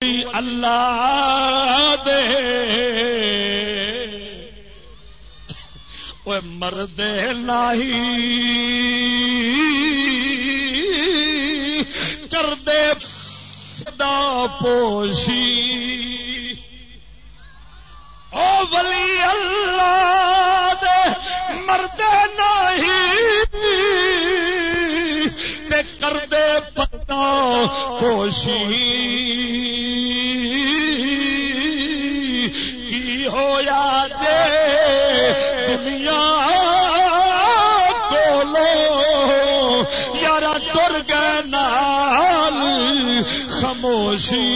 اللہ دے۔ وہ مرد نہیں کر دے پوشی۔ او ولی اللہ دے مرد نہیں کر دے پتا پوشی۔ ہویا جے دنیا کولو یار تر گئے نال خاموشی۔